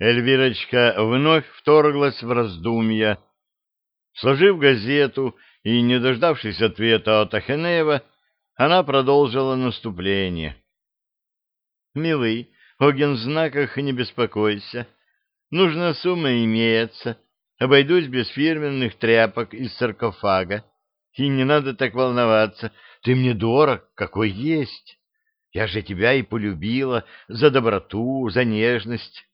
Эльвирочка вновь вторглась в раздумья. Сложив газету и не дождавшись ответа от Ахенеева, она продолжила наступление. «Милый, о гензнаках не беспокойся. Нужная сумма имеется. Обойдусь без фирменных тряпок из саркофага. И не надо так волноваться. Ты мне дорог, какой есть. Я же тебя и полюбила за доброту, за нежность.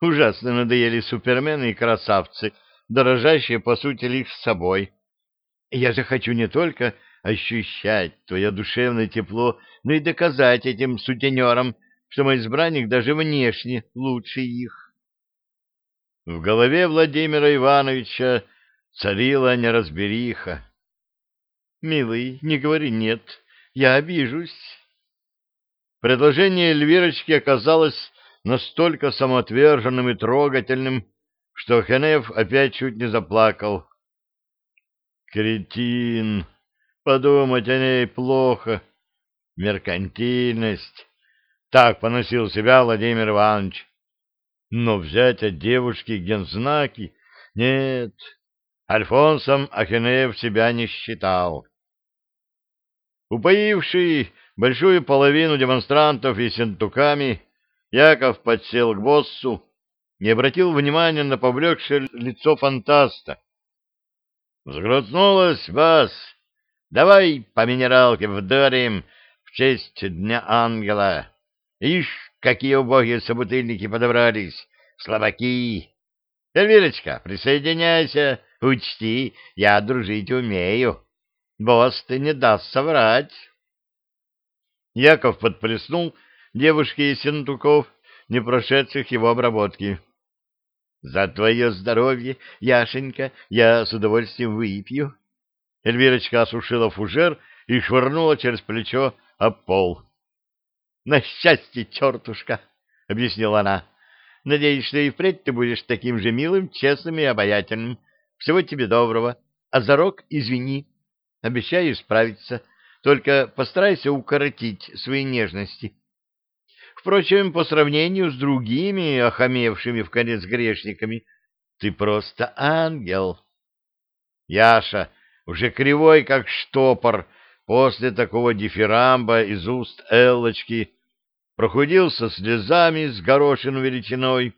Ужасно надоели супермены и красавцы, дорожащие, по сути, лишь собой. Я же хочу не только ощущать твое душевное тепло, но и доказать этим сутенерам, что мой избранник даже внешне лучше их. В голове Владимира Ивановича царила неразбериха. «Милый, не говори «нет», я обижусь». Предложение Эльвирочки оказалось настолько самоотверженным и трогательным, что Хенев опять чуть не заплакал. «Кретин! Подумать о ней плохо. Меркантильность!» Так поносил себя Владимир Иванович. Но взять от девушки гензнаки... Нет, Альфонсом Ахинеев себя не считал. Упоивший большую половину демонстрантов и сентуками, Яков подсел к боссу и обратил внимание на повлекшее лицо фантаста. «Взгрустнулась вас! Давай по минералке вдарим в честь Дня Ангела! Ишь, какие убогие собутыльники подобрались! Слабаки! Эльвирочка, присоединяйся, учти, я дружить умею. Босс ты не даст соврать!» Яков подплеснул девушке из Сентуков, не прошедших его обработки. — За твое здоровье, Яшенька, я с удовольствием выпью. Эльвирочка осушила фужер и швырнула через плечо об пол. — На счастье, чертушка! — объяснила она. — Надеюсь, что и впредь ты будешь таким же милым, честным и обаятельным. Всего тебе доброго. А за рог извини. Обещаю справиться. Только постарайся укоротить свои нежности. Впрочем, по сравнению с другими охамевшими в конец грешниками, ты просто ангел. Яша, уже кривой, как штопор, после такого дифирамба из уст Эллочки, прохудился слезами с горошину величиной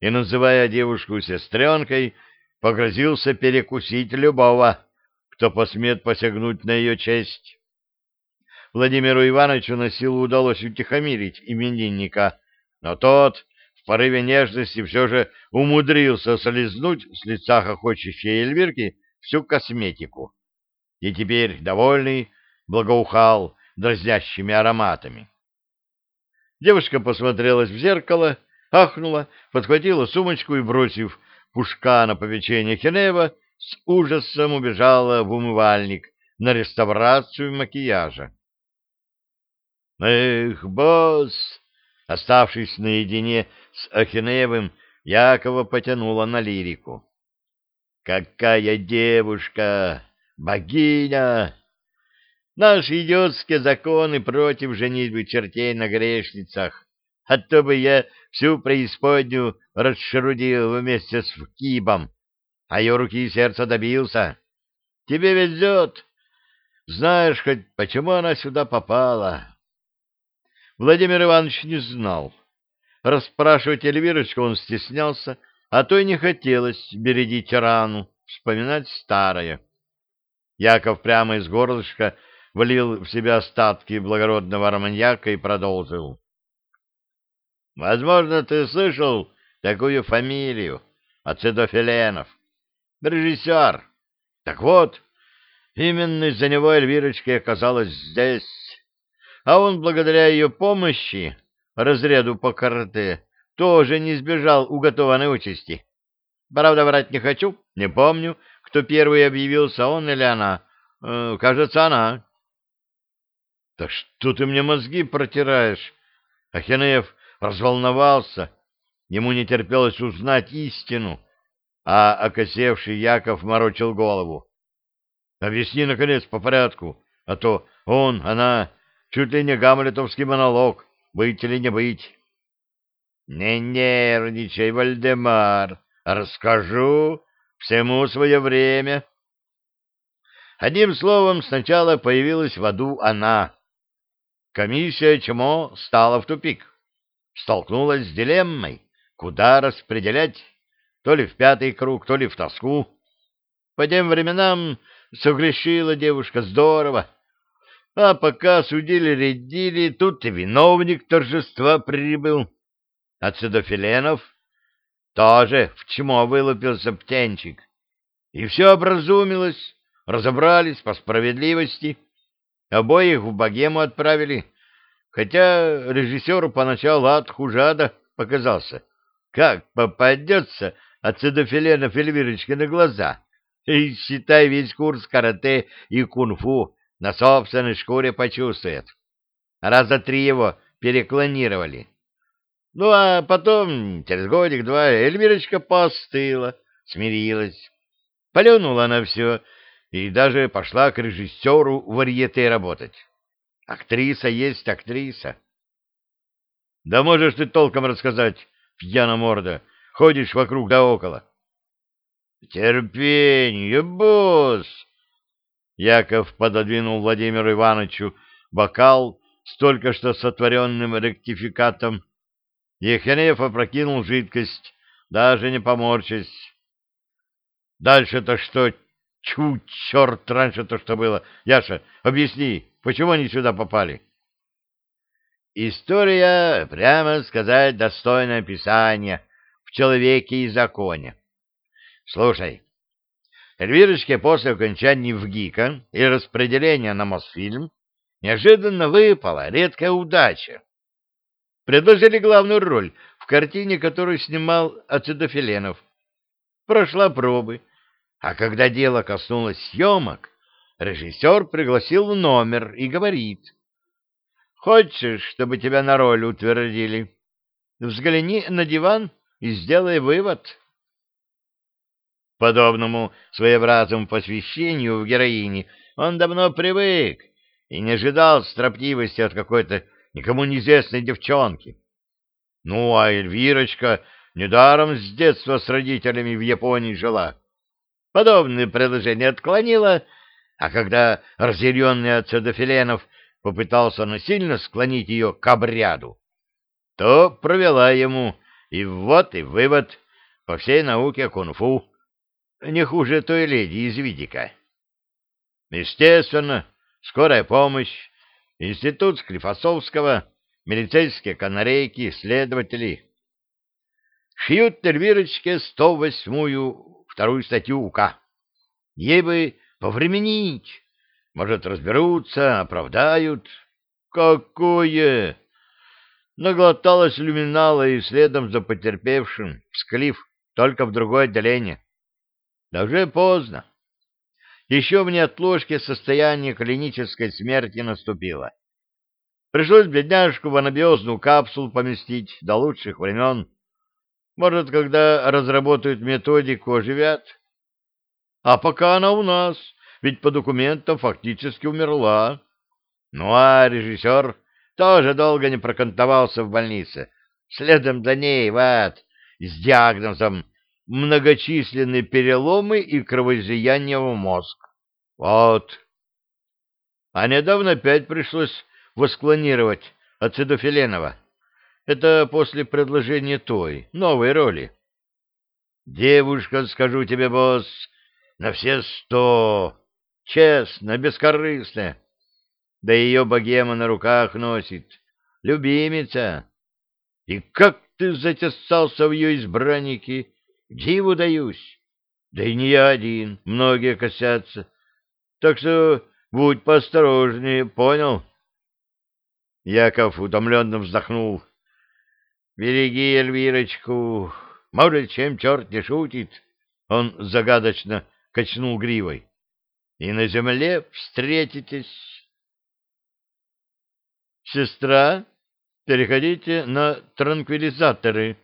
и, называя девушку сестренкой, погрозился перекусить любого, кто посмеет посягнуть на ее честь. Владимиру Ивановичу на силу удалось утихомирить именинника, но тот в порыве нежности все же умудрился слезнуть с лица хохочущей Эльвирки всю косметику. И теперь, довольный, благоухал дразнящими ароматами. Девушка посмотрелась в зеркало, ахнула, подхватила сумочку и, бросив пушка на повечение Хенева, с ужасом убежала в умывальник на реставрацию макияжа. Эх, босс! Оставшись наедине с Ахинеевым, Якова потянула на лирику. Какая девушка! Богиня! Наши идиотские законы против женитьбы чертей на грешницах. А то бы я всю преисподнюю расшарудил вместе с Кибом, а ее руки и сердца добился. Тебе везет. Знаешь хоть, почему она сюда попала? Владимир Иванович не знал. Расспрашивать Эльвирочку он стеснялся, а то и не хотелось бередить рану, вспоминать старое. Яков прямо из горлышка влил в себя остатки благородного арманьяка и продолжил. «Возможно, ты слышал такую фамилию, Ацидофиленов, режиссер. Так вот, именно из-за него Эльвирочка оказалась здесь, а он благодаря ее помощи, разряду по карате, тоже не избежал уготованной участи. Правда, врать не хочу, не помню, кто первый объявился, он или она. Э, кажется, она. — Да что ты мне мозги протираешь? Ахинеев разволновался. Ему не терпелось узнать истину, а окосевший Яков морочил голову. — Объясни, наконец, по порядку, а то он, она Чуть ли не гамлетовский монолог, быть или не быть. Не нервничай, Вальдемар, расскажу, всему свое время. Одним словом, сначала появилась в аду она. Комиссия ЧМО стала в тупик. Столкнулась с дилеммой, куда распределять, то ли в пятый круг, то ли в тоску. По тем временам согрешила девушка здорово. А пока судили-редили, тут и виновник торжества прибыл. А Цедофиленов тоже в чмо вылупился птенчик. И все образумилось, разобрались по справедливости. Обоих в богему отправили, хотя режиссеру поначалу ад хужада показался. Как попадется от Цедофиленов Эльвирочки на глаза, и, считай, весь курс карате и кунг-фу на собственной шкуре почувствует. Раза три его переклонировали. Ну, а потом, через годик-два, Эльвирочка постыла, смирилась. Плюнула на все и даже пошла к режиссеру варьете работать. Актриса есть актриса. Да можешь ты толком рассказать, пьяна морда, ходишь вокруг да около. Терпение, босс! Яков пододвинул Владимиру Ивановичу бокал с только что сотворенным ректификатом Ехенеев опрокинул жидкость, даже не поморщись. Дальше-то что? Чу, черт, раньше-то что было? Яша, объясни, почему они сюда попали? История, прямо сказать, достойное описания в «Человеке и законе». Слушай, Эльвирочке после окончания ВГИКа и распределения на Мосфильм неожиданно выпала редкая удача предложили главную роль в картине, которую снимал Ацидофиленов. Прошла пробы, а когда дело коснулось съемок, режиссер пригласил в номер и говорит, «Хочешь, чтобы тебя на роль утвердили? Взгляни на диван и сделай вывод». Подобному своеобразному посвящению в героине он давно привык и не ожидал строптивости от какой-то никому неизвестной девчонки. Ну, а Эльвирочка недаром с детства с родителями в Японии жила. Подобные предложения отклонила, а когда разъяренный от Цедофиленов попытался насильно склонить ее к обряду, то провела ему и вот и вывод по всей науке кунг-фу, не хуже той леди из Видика. Естественно, скорая помощь Институт Склифосовского, милицейские канарейки, следователи. Шьют Эльвирочке 108-ю вторую статью УК. Ей бы повременить. Может, разберутся, оправдают. Какое? Наглоталась люминала и следом за потерпевшим, всклив, только в другое отделение. Да уже поздно. Еще в неотложке состояние клинической смерти наступило. Пришлось бедняжку в анабиозную капсулу поместить до лучших времен. Может, когда разработают методику, оживят. А пока она у нас, ведь по документам фактически умерла. Ну а режиссер тоже долго не прокантовался в больнице. Следом за ней в с диагнозом многочисленные переломы и кровоизлияние в мозг. Вот. А недавно опять пришлось восклонировать Ацидофиленова. Это после предложения той, новой роли. Девушка, скажу тебе, босс, на все сто, честно, бескорыстная. Да ее богема на руках носит, любимица. И как ты затесался в ее избранники, диву даюсь. Да и не я один, многие косятся. Так что будь поосторожнее, понял? Яков утомленно вздохнул. Береги Эльвирочку, может, чем черт не шутит. Он загадочно качнул гривой. И на земле встретитесь. Сестра, переходите на транквилизаторы.